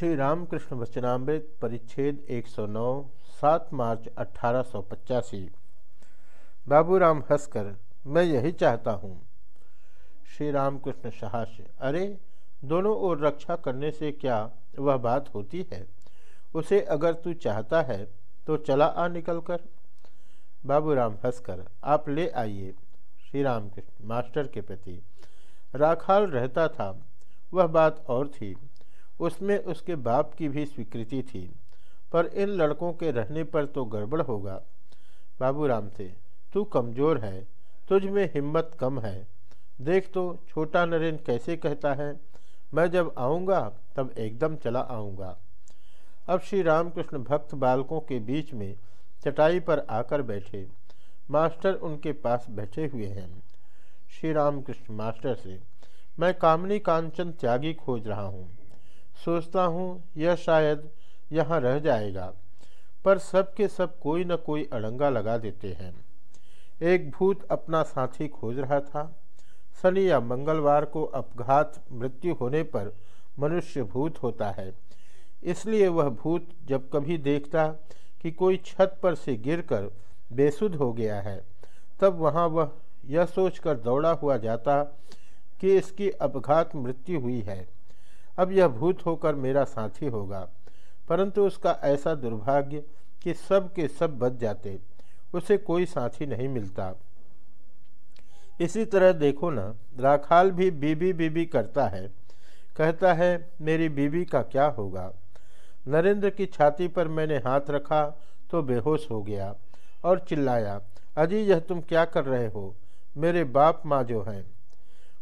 श्री रामकृष्ण वचनामृत परिच्छेद 109 7 मार्च अट्ठारह बाबूराम हंसकर, मैं यही चाहता हूँ। श्री रामकृष्ण सहास्य, अरे, दोनों ओर रक्षा करने से क्या वह बात होती है? उसे अगर तू चाहता है तो चला आ निकल कर बाबूराम हंसकर, आप ले आइए। श्री रामकृष्ण मास्टर के प्रति। राखाल रहता था, वह बात और थी। उसमें उसके बाप की भी स्वीकृति थी, पर इन लड़कों के रहने पर तो गड़बड़ होगा। बाबूराम से तू कमज़ोर है, तुझ में हिम्मत कम है। देख तो छोटा नरेंद्र कैसे कहता है, मैं जब आऊँगा, तब एकदम चला आऊँगा। अब श्री रामकृष्ण भक्त बालकों के बीच में चटाई पर आकर बैठे। मास्टर उनके पास बैठे हुए हैं। श्री रामकृष्ण मास्टर से, मैं कामनी कांचन त्यागी खोज रहा हूँ। सोचता हूँ, यह शायद यहाँ रह जाएगा। पर सब के सब कोई न कोई अड़ंगा लगा देते हैं। एक भूत अपना साथी खोज रहा था। शनि या मंगलवार को अपघात मृत्यु होने पर मनुष्य भूत होता है। इसलिए वह भूत जब कभी देखता कि कोई छत पर से गिरकर बेसुध हो गया है, तब वहाँ वह यह सोचकर दौड़ा हुआ जाता कि इसकी अपघात मृत्यु हुई है। अब यह भूत होकर मेरा साथी होगा। परंतु उसका ऐसा दुर्भाग्य कि सब के सब बच जाते, उसे कोई साथी नहीं मिलता। इसी तरह देखो ना, राखाल भी बीबी बीबी करता है। कहता है, मेरी बीबी का क्या होगा? नरेंद्र की छाती पर मैंने हाथ रखा तो बेहोश हो गया और चिल्लाया, अजी, यह तुम क्या कर रहे हो? मेरे बाप माँ जो हैं,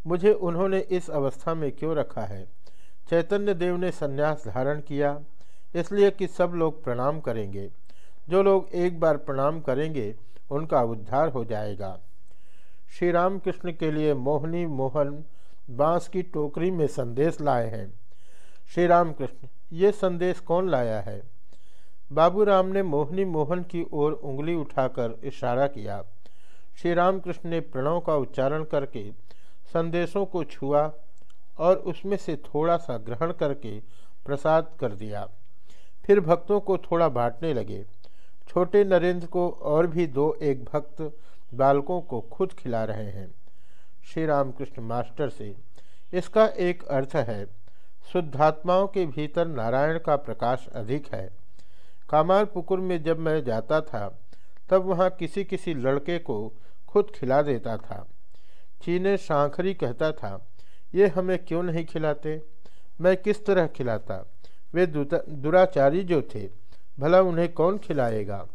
मुझे उन्होंने इस अवस्था में क्यों रखा है? चैतन्य देव ने संन्यास धारण किया, इसलिए कि सब लोग प्रणाम करेंगे। जो लोग एक बार प्रणाम करेंगे, उनका उद्धार हो जाएगा। श्री राम कृष्ण के लिए मोहनी मोहन बाँस की टोकरी में संदेश लाए हैं। श्री राम कृष्ण ये संदेश कौन लाया है? बाबूराम ने मोहनी मोहन की ओर उंगली उठाकर इशारा किया। श्री रामकृष्ण ने प्रणव का उच्चारण करके संदेशों को छुआ और उसमें से थोड़ा सा ग्रहण करके प्रसाद कर दिया। फिर भक्तों को थोड़ा बांटने लगे। छोटे नरेंद्र को और भी दो एक भक्त बालकों को खुद खिला रहे हैं। श्री रामकृष्ण मास्टर से, इसका एक अर्थ है, शुद्धात्माओं के भीतर नारायण का प्रकाश अधिक है। कामार पुकुर में जब मैं जाता था, तब वहाँ किसी किसी लड़के को खुद खिला देता था। चीने शांखरी कहता था ये हमें क्यों नहीं खिलाते? मैं किस तरह खिलाता? वे दुराचारी जो थे, भला उन्हें कौन खिलाएगा?